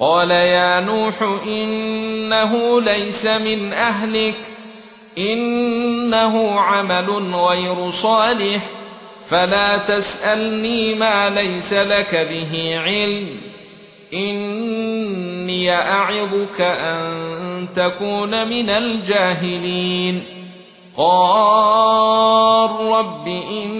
قال يا نوح إنه ليس من أهلك إنه عمل غير صالح فلا تسألني ما ليس لك به علم إني أعظك أن تكون من الجاهلين. قال رب اني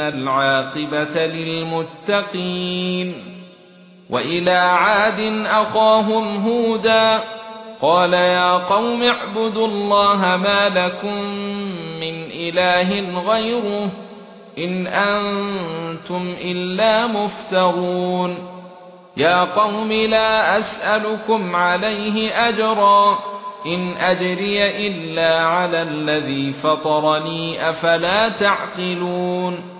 ان العاقبه للمتقين والى عاد اخاهم هودا قال يا قوم اعبدوا الله ما لكم من اله غيره ان أنتم الا مفترون يا قوم لا اسالكم عليه اجرا ان اجري الا على الذي فطرني افلا تعقلون